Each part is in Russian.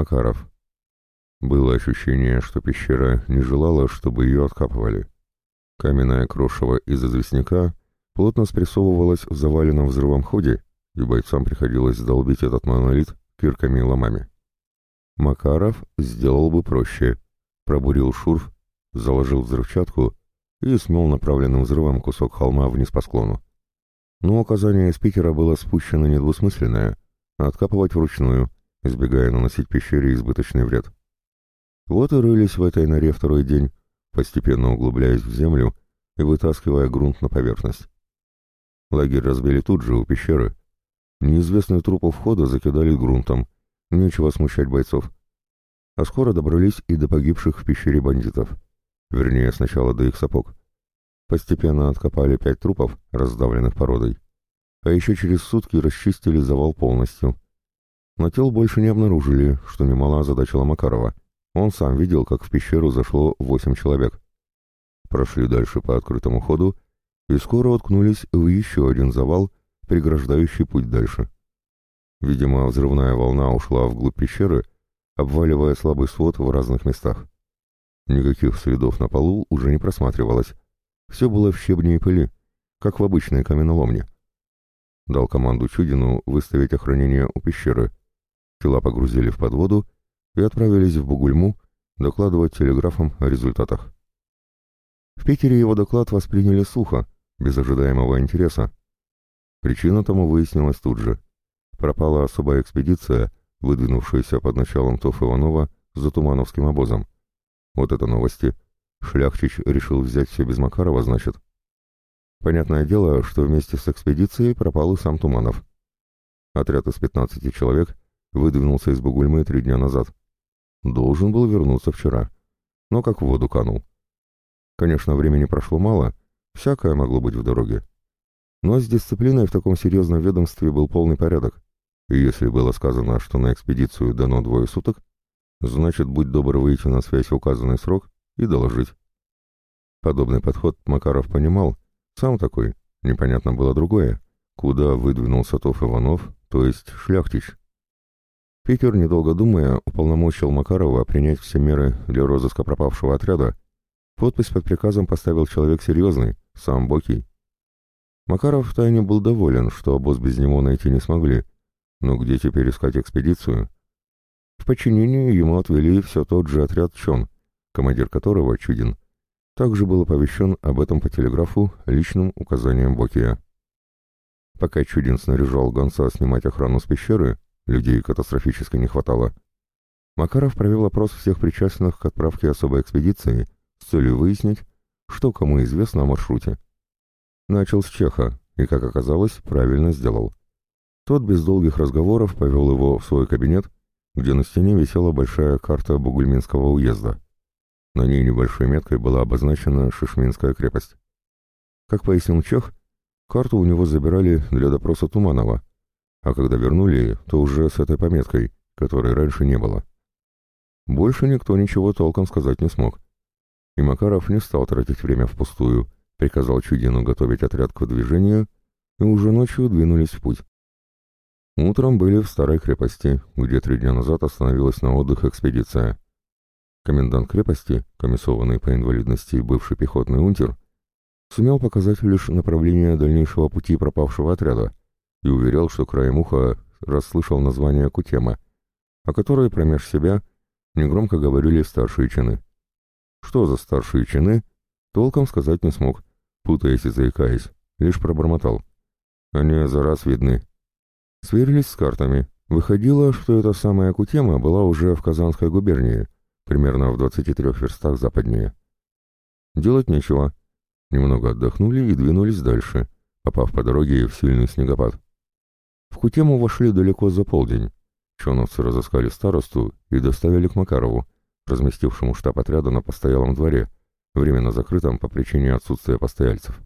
Макаров. Было ощущение, что пещера не желала, чтобы ее откапывали. Каменное крошево из известняка плотно спрессовывалось в заваленном взрывом ходе, и бойцам приходилось долбить этот монолит кирками и ломами. Макаров сделал бы проще. Пробурил шурф, заложил взрывчатку и смел направленным взрывом кусок холма вниз по склону. Но указание из Питера было спущено недвусмысленное — откапывать вручную, избегая наносить пещере избыточный вред. Вот и рылись в этой норе второй день, постепенно углубляясь в землю и вытаскивая грунт на поверхность. Лагерь разбили тут же, у пещеры. Неизвестные трупы входа закидали грунтом, нечего смущать бойцов. А скоро добрались и до погибших в пещере бандитов. Вернее, сначала до их сапог. Постепенно откопали пять трупов, раздавленных породой. А еще через сутки расчистили завал полностью. Но тел больше не обнаружили, что немало озадачило Макарова. Он сам видел, как в пещеру зашло восемь человек. Прошли дальше по открытому ходу и скоро уткнулись в еще один завал, преграждающий путь дальше. Видимо, взрывная волна ушла вглубь пещеры, обваливая слабый свод в разных местах. Никаких следов на полу уже не просматривалось. Все было в щебне и пыли, как в обычной каменоломне. Дал команду Чудину выставить охранение у пещеры. Тела погрузили в подводу и отправились в Бугульму докладывать телеграфом о результатах. В Питере его доклад восприняли сухо, без ожидаемого интереса. Причина тому выяснилась тут же. Пропала особая экспедиция, выдвинувшаяся под началом Тоф Иванова за Тумановским обозом. Вот это новости. Шляхчич решил взять все без Макарова, значит. Понятное дело, что вместе с экспедицией пропал и сам Туманов. Отряд из 15 человек выдвинулся из Бугульмы три дня назад. Должен был вернуться вчера, но как в воду канул. Конечно, времени прошло мало, всякое могло быть в дороге. Но с дисциплиной в таком серьезном ведомстве был полный порядок. И если было сказано, что на экспедицию дано двое суток, значит, будь добр выйти на связь в указанный срок и доложить. Подобный подход Макаров понимал, сам такой, непонятно было другое, куда выдвинулся Тов Иванов, то есть Шляхтич. Питер, недолго думая, уполномочил Макарова принять все меры для розыска пропавшего отряда. Подпись под приказом поставил человек серьезный, сам Бокий. Макаров втайне был доволен, что обоз без него найти не смогли. Но где теперь искать экспедицию? В подчинении ему отвели все тот же отряд Чон, командир которого, Чудин, также был оповещен об этом по телеграфу личным указанием Бокия. Пока Чудин снаряжал гонца снимать охрану с пещеры, людей катастрофически не хватало, Макаров провел опрос всех причастных к отправке особой экспедиции с целью выяснить, что кому известно о маршруте. Начал с Чеха, и, как оказалось, правильно сделал. Тот без долгих разговоров повел его в свой кабинет, где на стене висела большая карта Бугульминского уезда. На ней небольшой меткой была обозначена Шишминская крепость. Как пояснил Чех, карту у него забирали для допроса Туманова, а когда вернули, то уже с этой пометкой, которой раньше не было. Больше никто ничего толком сказать не смог. И Макаров не стал тратить время впустую, приказал Чудину готовить отряд к выдвижению, и уже ночью двинулись в путь. Утром были в старой крепости, где три дня назад остановилась на отдых экспедиция. Комендант крепости, комиссованный по инвалидности бывший пехотный унтер, сумел показать лишь направление дальнейшего пути пропавшего отряда и уверял, что краем уха расслышал название Кутема, о которой промеж себя негромко говорили старшие чины. Что за старшие чины, толком сказать не смог, путаясь и заикаясь, лишь пробормотал. Они за раз видны. Сверились с картами. Выходило, что эта самая Кутема была уже в Казанской губернии, примерно в 23 верстах западнее. Делать нечего. Немного отдохнули и двинулись дальше, попав по дороге в сильный снегопад. В Кутему вошли далеко за полдень. Чоновцы разыскали старосту и доставили к Макарову, разместившему штаб отряда на постоялом дворе, временно закрытом по причине отсутствия постояльцев.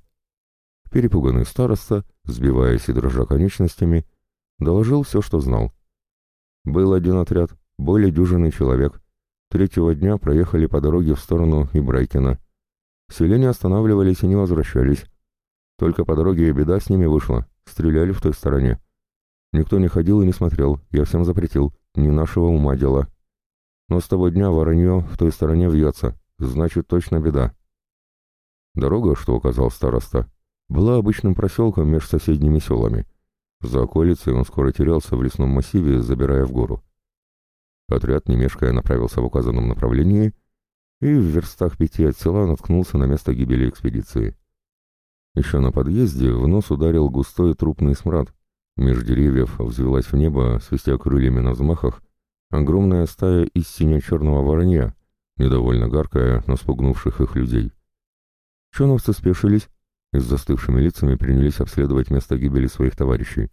Перепуганный староста, сбиваясь и дрожа конечностями, доложил все, что знал. Был один отряд, более дюжины человек. Третьего дня проехали по дороге в сторону Ибрайкина. Селения останавливались и не возвращались. Только по дороге беда с ними вышла, стреляли в той стороне. Никто не ходил и не смотрел, я всем запретил, не нашего ума дело. Но с того дня воронье в той стороне вьется, значит, точно беда. Дорога, что указал староста, была обычным проселком между соседними селами. За околицей он скоро терялся в лесном массиве, забирая в гору. Отряд, не мешкая, направился в указанном направлении и в верстах пяти от села наткнулся на место гибели экспедиции. Еще на подъезде в нос ударил густой трупный смрад. Меж деревьев взвелась в небо, свистя крыльями на взмахах, огромная стая из сине-черного воронья, недовольно гаркая на спугнувших их людей. Чоновцы спешились и с застывшими лицами принялись обследовать место гибели своих товарищей.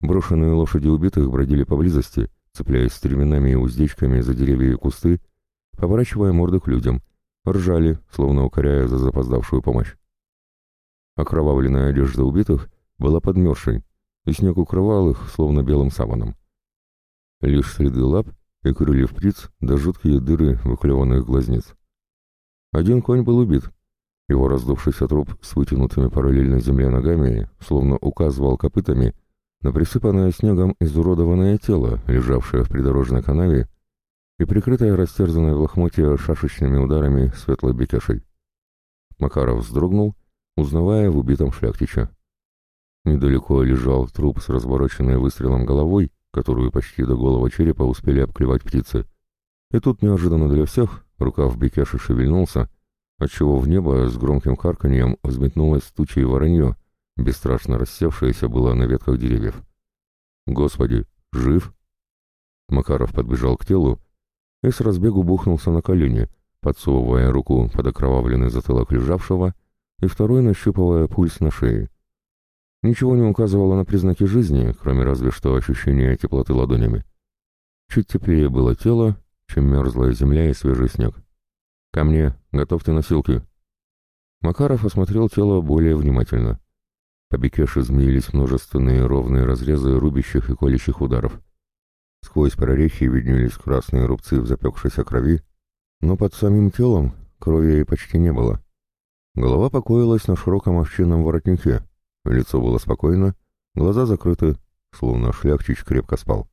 Брошенные лошади убитых бродили поблизости, цепляясь стременами и уздечками за деревья и кусты, поворачивая морды к людям, ржали, словно укоряя за запоздавшую помощь. Окровавленная одежда убитых была подмерзшей, и снег укрывал их, словно белым саваном. Лишь следы лап и крыльев птиц да жуткие дыры выклеванных глазниц. Один конь был убит. Его раздувшийся труп с вытянутыми параллельно земле ногами словно указывал копытами на присыпанное снегом изуродованное тело, лежавшее в придорожной канаве и прикрытое растерзанной в лохмотье шашечными ударами светлой бекешей. Макаров вздрогнул, узнавая в убитом шляхтича. Недалеко лежал труп с развороченной выстрелом головой, которую почти до голого черепа успели обклевать птицы. И тут неожиданно для всех рукав Бекеши шевельнулся, отчего в небо с громким карканьем взметнулось тучей воронье, бесстрашно рассевшееся было на ветках деревьев. «Господи, жив?» Макаров подбежал к телу и с разбегу бухнулся на колени, подсовывая руку под окровавленный затылок лежавшего и второй нащупывая пульс на шее. Ничего не указывало на признаки жизни, кроме разве что ощущения теплоты ладонями. Чуть теплее было тело, чем мерзлая земля и свежий снег. «Ко мне, готовьте носилки». Макаров осмотрел тело более внимательно. По бекеше змеились множественные ровные разрезы рубящих и колющих ударов. Сквозь прорехи виднелись красные рубцы в запекшейся крови, но под самим телом крови почти не было. Голова покоилась на широком овчинном воротнике, лицо было спокойно, глаза закрыты, словно шляхчич крепко спал.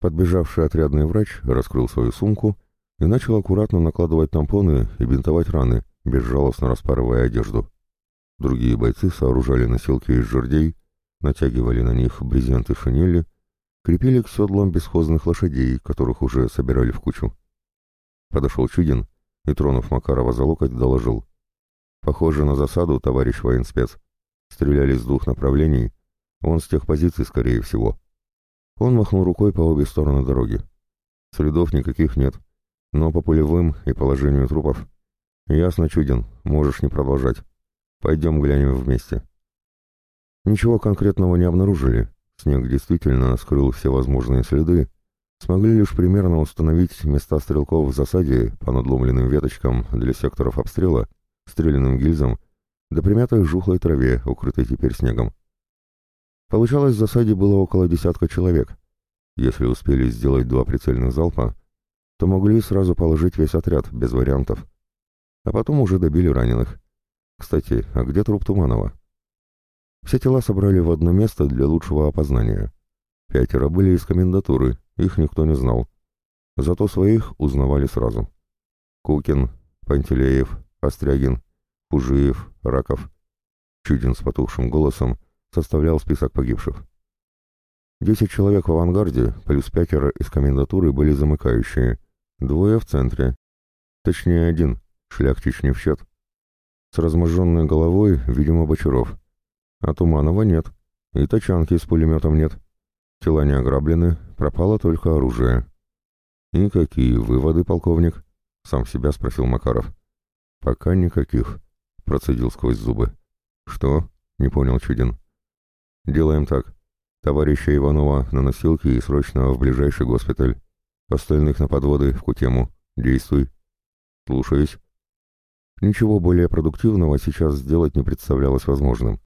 Подбежавший отрядный врач раскрыл свою сумку и начал аккуратно накладывать тампоны и бинтовать раны, безжалостно распарывая одежду. Другие бойцы сооружали носилки из жердей, натягивали на них брезенты шинели, крепили к седлам бесхозных лошадей, которых уже собирали в кучу. Подошел Чудин и, тронув Макарова за локоть, доложил. «Похоже на засаду, товарищ военспец. Стреляли с двух направлений. Он с тех позиций, скорее всего». Он махнул рукой по обе стороны дороги. Следов никаких нет, но по пулевым и положению трупов. Ясно, Чудин, можешь не продолжать. Пойдем глянем вместе. Ничего конкретного не обнаружили. Снег действительно скрыл все возможные следы. Смогли лишь примерно установить места стрелков в засаде по надломленным веточкам для секторов обстрела, стрелянным гильзам, да примятой жухлой траве, укрытой теперь снегом. Получалось, в засаде было около десятка человек. Если успели сделать два прицельных залпа, то могли сразу положить весь отряд, без вариантов. А потом уже добили раненых. Кстати, а где труп Туманова? Все тела собрали в одно место для лучшего опознания. Пятеро были из комендатуры, их никто не знал. Зато своих узнавали сразу. Кукин, Пантелеев, Острягин, Кужиев, Раков. Чудин с потухшим голосом составлял список погибших. Десять человек в авангарде, плюс пятеро из комендатуры были замыкающие, двое в центре. Точнее один, шляхтич не в счет. С разможженной головой, видимо, Бочаров. А Туманова нет. И тачанки с пулеметом нет. Тела не ограблены, пропало только оружие. «И какие выводы, полковник?» — сам себя спросил Макаров. «Пока никаких», — процедил сквозь зубы. «Что?» — не понял Чудин. «Делаем так. Товарища Иванова на носилки и срочно в ближайший госпиталь. Остальных на подводы в Кутему. Действуй». «Слушаюсь». Ничего более продуктивного сейчас сделать не представлялось возможным.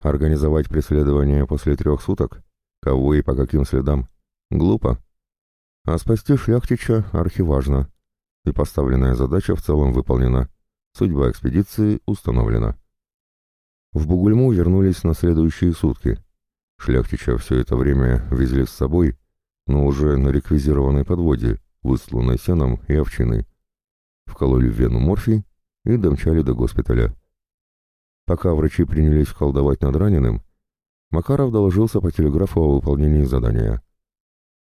Организовать преследование после трех суток? Кого и по каким следам? Глупо. А спасти шляхтича архиважно. И поставленная задача в целом выполнена. Судьба экспедиции установлена. В Бугульму вернулись на следующие сутки. Шляхтича все это время везли с собой, но уже на реквизированной подводе, высланной сеном и овчиной. Вкололи в вену морфий и домчали до госпиталя. Пока врачи принялись колдовать над раненым, Макаров доложился по телеграфу о выполнении задания.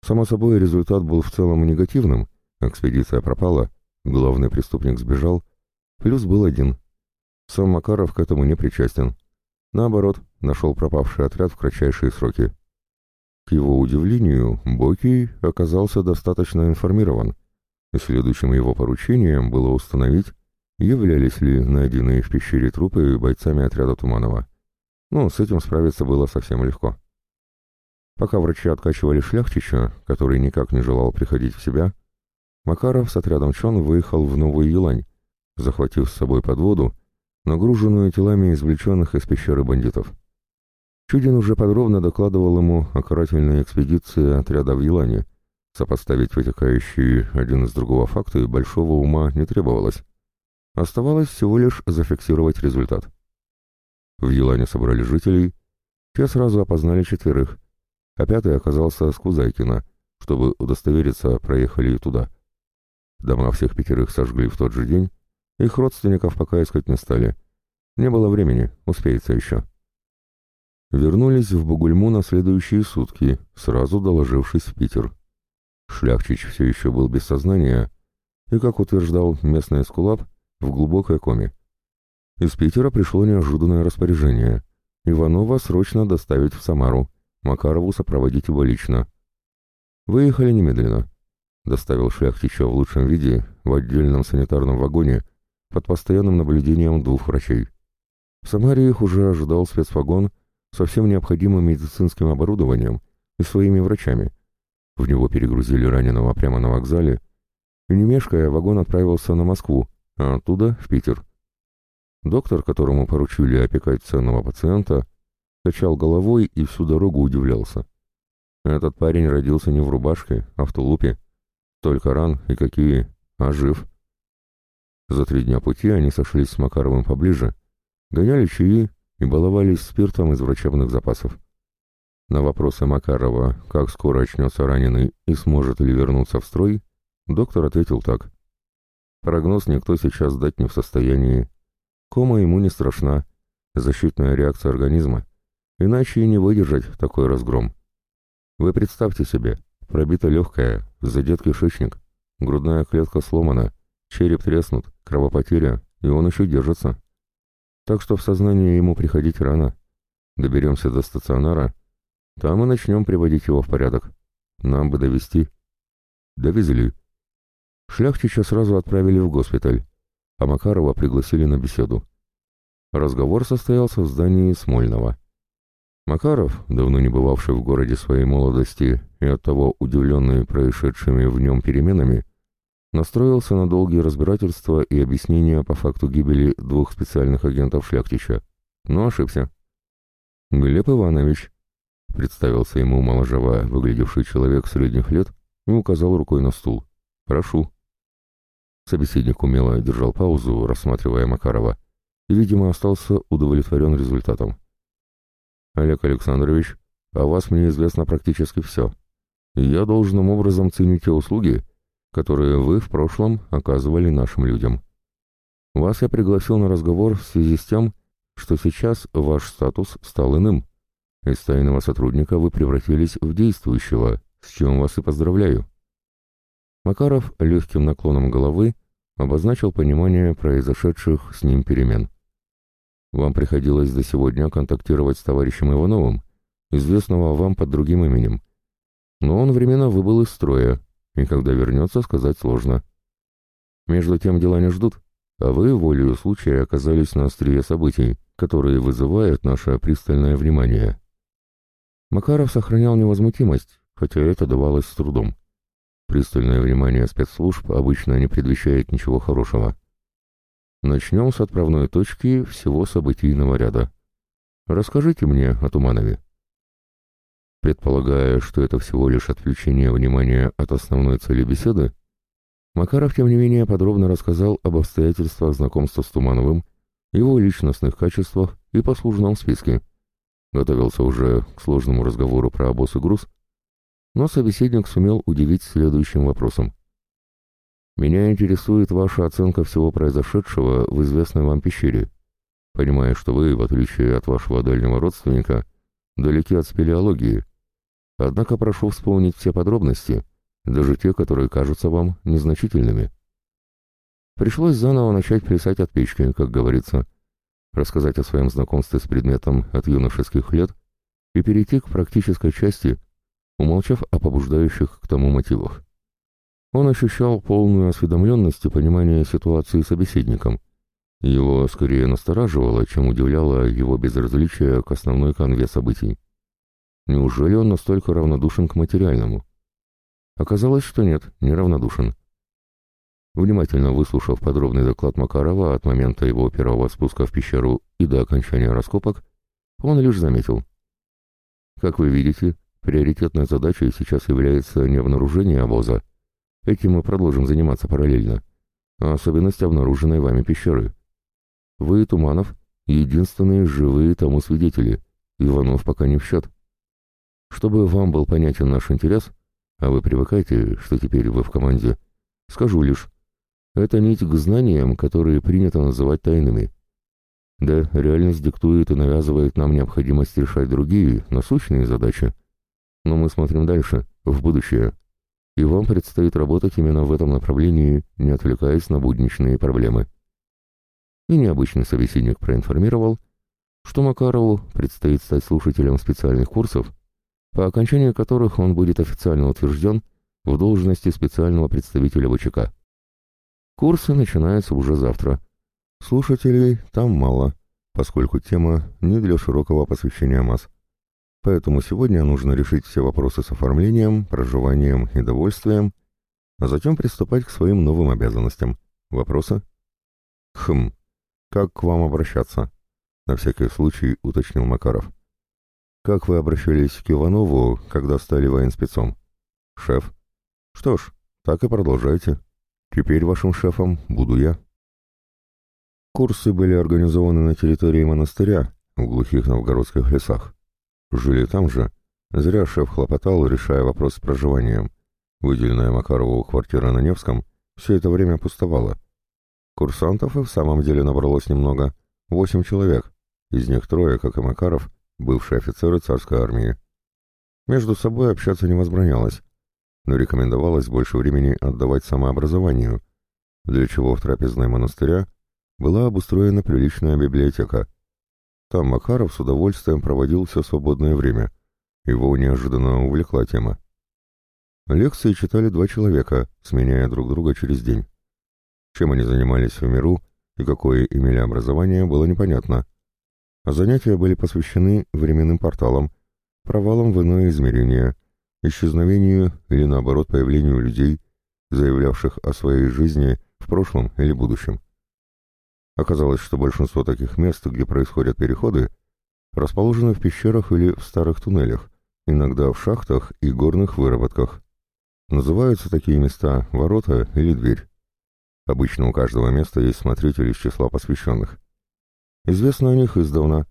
Само собой, результат был в целом негативным, экспедиция пропала, главный преступник сбежал, плюс был один. Сам Макаров к этому не причастен. Наоборот, нашел пропавший отряд в кратчайшие сроки. К его удивлению, Бокий оказался достаточно информирован, и следующим его поручением было установить, являлись ли найденные в пещере трупы бойцами отряда Туманова. Ну, с этим справиться было совсем легко. Пока врачи откачивали шляхтича, который никак не желал приходить в себя, Макаров с отрядом Чон выехал в Новую Елань, захватив с собой подводу, нагруженную телами извлеченных из пещеры бандитов. Чудин уже подробно докладывал ему о карательной экспедиции отряда в Елане. Сопоставить вытекающие один из другого факты большого ума не требовалось. Оставалось всего лишь зафиксировать результат. В Елане собрали жителей, те сразу опознали четверых, а пятый оказался с Кузайкина, чтобы удостовериться, проехали туда. Дома всех пятерых сожгли в тот же день, их родственников пока искать не стали. Не было времени, успеется еще. Вернулись в Бугульму на следующие сутки, сразу доложившись в Питер. Шляхчич все еще был без сознания и, как утверждал местный эскулап, в глубокой коме. Из Питера пришло неожиданное распоряжение. Иванова срочно доставить в Самару, Макарову сопроводить его лично. Выехали немедленно. Доставил Шляхтича в лучшем виде, в отдельном санитарном вагоне, под постоянным наблюдением двух врачей. В Самаре их уже ожидал спецвагон со всем необходимым медицинским оборудованием и своими врачами. В него перегрузили раненого прямо на вокзале, и не мешкая, вагон отправился на Москву, а оттуда в Питер. Доктор, которому поручили опекать ценного пациента, качал головой и всю дорогу удивлялся. Этот парень родился не в рубашке, а в тулупе. Только ран и какие, а жив. За три дня пути они сошлись с Макаровым поближе, гоняли чаи и баловались спиртом из врачебных запасов. На вопросы Макарова, как скоро очнется раненый и сможет ли вернуться в строй, доктор ответил так. Прогноз никто сейчас дать не в состоянии, Кома ему не страшна, защитная реакция организма, иначе и не выдержать такой разгром. Вы представьте себе, пробита легкая, задет кишечник, грудная клетка сломана, череп треснут, кровопотеря, и он еще держится. Так что в сознание ему приходить рано. Доберемся до стационара, там и начнем приводить его в порядок. Нам бы довести. Довезли. Шляхтича сразу отправили в госпиталь а Макарова пригласили на беседу. Разговор состоялся в здании Смольного. Макаров, давно не бывавший в городе своей молодости и оттого удивленный происшедшими в нем переменами, настроился на долгие разбирательства и объяснения по факту гибели двух специальных агентов Шляхтича, но ошибся. «Глеб Иванович», — представился ему моложаво выглядевший человек средних лет и указал рукой на стул. «Прошу». Собеседник умело держал паузу, рассматривая Макарова, и, видимо, остался удовлетворен результатом. «Олег Александрович, о вас мне известно практически все. Я должным образом ценю те услуги, которые вы в прошлом оказывали нашим людям. Вас я пригласил на разговор в связи с тем, что сейчас ваш статус стал иным. Из тайного сотрудника вы превратились в действующего, с чем вас и поздравляю. Макаров легким наклоном головы обозначил понимание произошедших с ним перемен. Вам приходилось до сегодня контактировать с товарищем Ивановым, известного вам под другим именем. Но он временно выбыл из строя, и когда вернется, сказать сложно. Между тем дела не ждут, а вы, волею случая, оказались на острие событий, которые вызывают наше пристальное внимание. Макаров сохранял невозмутимость, хотя это давалось с трудом. Пристальное внимание спецслужб обычно не предвещает ничего хорошего. Начнем с отправной точки всего событийного ряда. Расскажите мне о Туманове. Предполагая, что это всего лишь отвлечение внимания от основной цели беседы, Макаров, тем не менее, подробно рассказал об обстоятельствах знакомства с Тумановым, его личностных качествах и послужном списке. Готовился уже к сложному разговору про обоз и груз, но собеседник сумел удивить следующим вопросом. Меня интересует ваша оценка всего произошедшего в известной вам пещере. Понимая, что вы, в отличие от вашего дальнего родственника, далеки от спелеологии. Однако прошу вспомнить все подробности, даже те, которые кажутся вам незначительными. Пришлось заново начать плясать от печки, как говорится, рассказать о своем знакомстве с предметом от юношеских лет и перейти к практической части, умолчав о побуждающих к тому мотивах. Он ощущал полную осведомленность и понимание ситуации собеседником. Его скорее настораживало, чем удивляло его безразличие к основной конве событий. Неужели он настолько равнодушен к материальному? Оказалось, что нет, не равнодушен. Внимательно выслушав подробный доклад Макарова от момента его первого спуска в пещеру и до окончания раскопок, он лишь заметил. Как вы видите, приоритетной задачей сейчас является не обнаружение обоза, этим мы продолжим заниматься параллельно, а особенность обнаруженной вами пещеры. Вы, Туманов, единственные живые тому свидетели, Иванов пока не в счет. Чтобы вам был понятен наш интерес, а вы привыкайте, что теперь вы в команде, скажу лишь, это нить к знаниям, которые принято называть тайными. Да, реальность диктует и навязывает нам необходимость решать другие, насущные задачи. Но мы смотрим дальше, в будущее. И вам предстоит работать именно в этом направлении, не отвлекаясь на будничные проблемы. И необычный собеседник проинформировал, что Макарову предстоит стать слушателем специальных курсов, по окончании которых он будет официально утвержден в должности специального представителя ВЧК. Курсы начинаются уже завтра. Слушателей там мало, поскольку тема не для широкого посвящения масс. Поэтому сегодня нужно решить все вопросы с оформлением, проживанием и довольствием, а затем приступать к своим новым обязанностям. Вопросы? Хм, как к вам обращаться? На всякий случай уточнил Макаров. Как вы обращались к Иванову, когда стали военспецом? Шеф. Что ж, так и продолжайте. Теперь вашим шефом буду я. Курсы были организованы на территории монастыря, в глухих новгородских лесах. Жили там же. Зря шеф хлопотал, решая вопрос с проживанием. Выделенная Макарову квартира на Невском все это время пустовала. Курсантов и в самом деле набралось немного. Восемь человек. Из них трое, как и Макаров, бывшие офицеры царской армии. Между собой общаться не возбранялось но рекомендовалось больше времени отдавать самообразованию, для чего в трапезной монастыря была обустроена приличная библиотека. Там Макаров с удовольствием проводил все свободное время. Его неожиданно увлекла тема. Лекции читали два человека, сменяя друг друга через день. Чем они занимались в миру и какое имели образование, было непонятно. А занятия были посвящены временным порталам, провалам в иное измерение, исчезновению или наоборот появлению людей, заявлявших о своей жизни в прошлом или будущем. Оказалось, что большинство таких мест, где происходят переходы, расположены в пещерах или в старых туннелях, иногда в шахтах и горных выработках. Называются такие места ворота или дверь. Обычно у каждого места есть смотритель из числа посвященных. Известно о них издавна,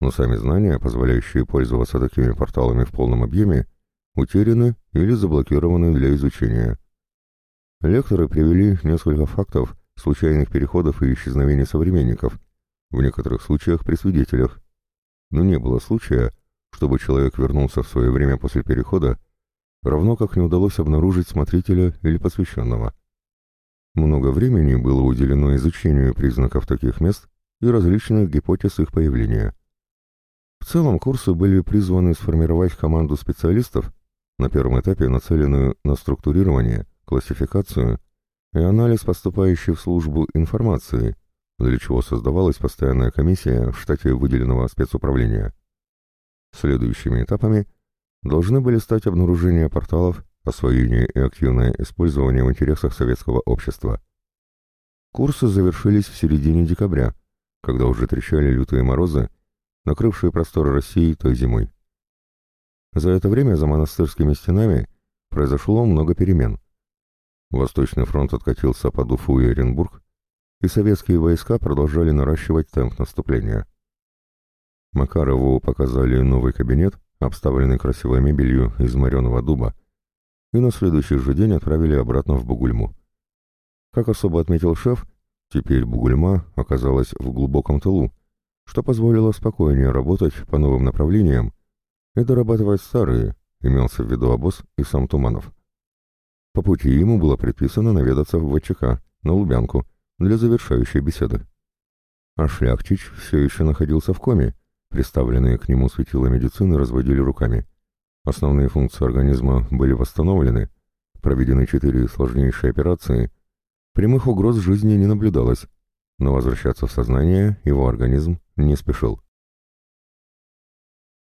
но сами знания, позволяющие пользоваться такими порталами в полном объеме, утеряны или заблокированы для изучения. Лекторы привели несколько фактов случайных переходов и исчезновений современников, в некоторых случаях при свидетелях. Но не было случая, чтобы человек вернулся в свое время после перехода, равно как не удалось обнаружить смотрителя или посвященного. Много времени было уделено изучению признаков таких мест и различных гипотез их появления. В целом курсы были призваны сформировать команду специалистов, на первом этапе нацеленную на структурирование, классификацию и анализ поступающей в службу информации, для чего создавалась постоянная комиссия в штате выделенного спецуправления. Следующими этапами должны были стать обнаружение порталов, освоение и активное использование в интересах советского общества. Курсы завершились в середине декабря, когда уже трещали лютые морозы, накрывшие просторы России той зимой. За это время за монастырскими стенами произошло много перемен. Восточный фронт откатился под Уфу и Оренбург, и советские войска продолжали наращивать темп наступления. Макарову показали новый кабинет, обставленный красивой мебелью из мореного дуба, и на следующий же день отправили обратно в Бугульму. Как особо отметил шеф, теперь Бугульма оказалась в глубоком тылу, что позволило спокойнее работать по новым направлениям и дорабатывать старые, имелся в виду обоз и сам Туманов. По пути ему было предписано наведаться в ВЧК, на Лубянку, для завершающей беседы. А Шляхтич все еще находился в коме, представленные к нему светила медицины разводили руками. Основные функции организма были восстановлены, проведены четыре сложнейшие операции, прямых угроз жизни не наблюдалось, но возвращаться в сознание его организм не спешил.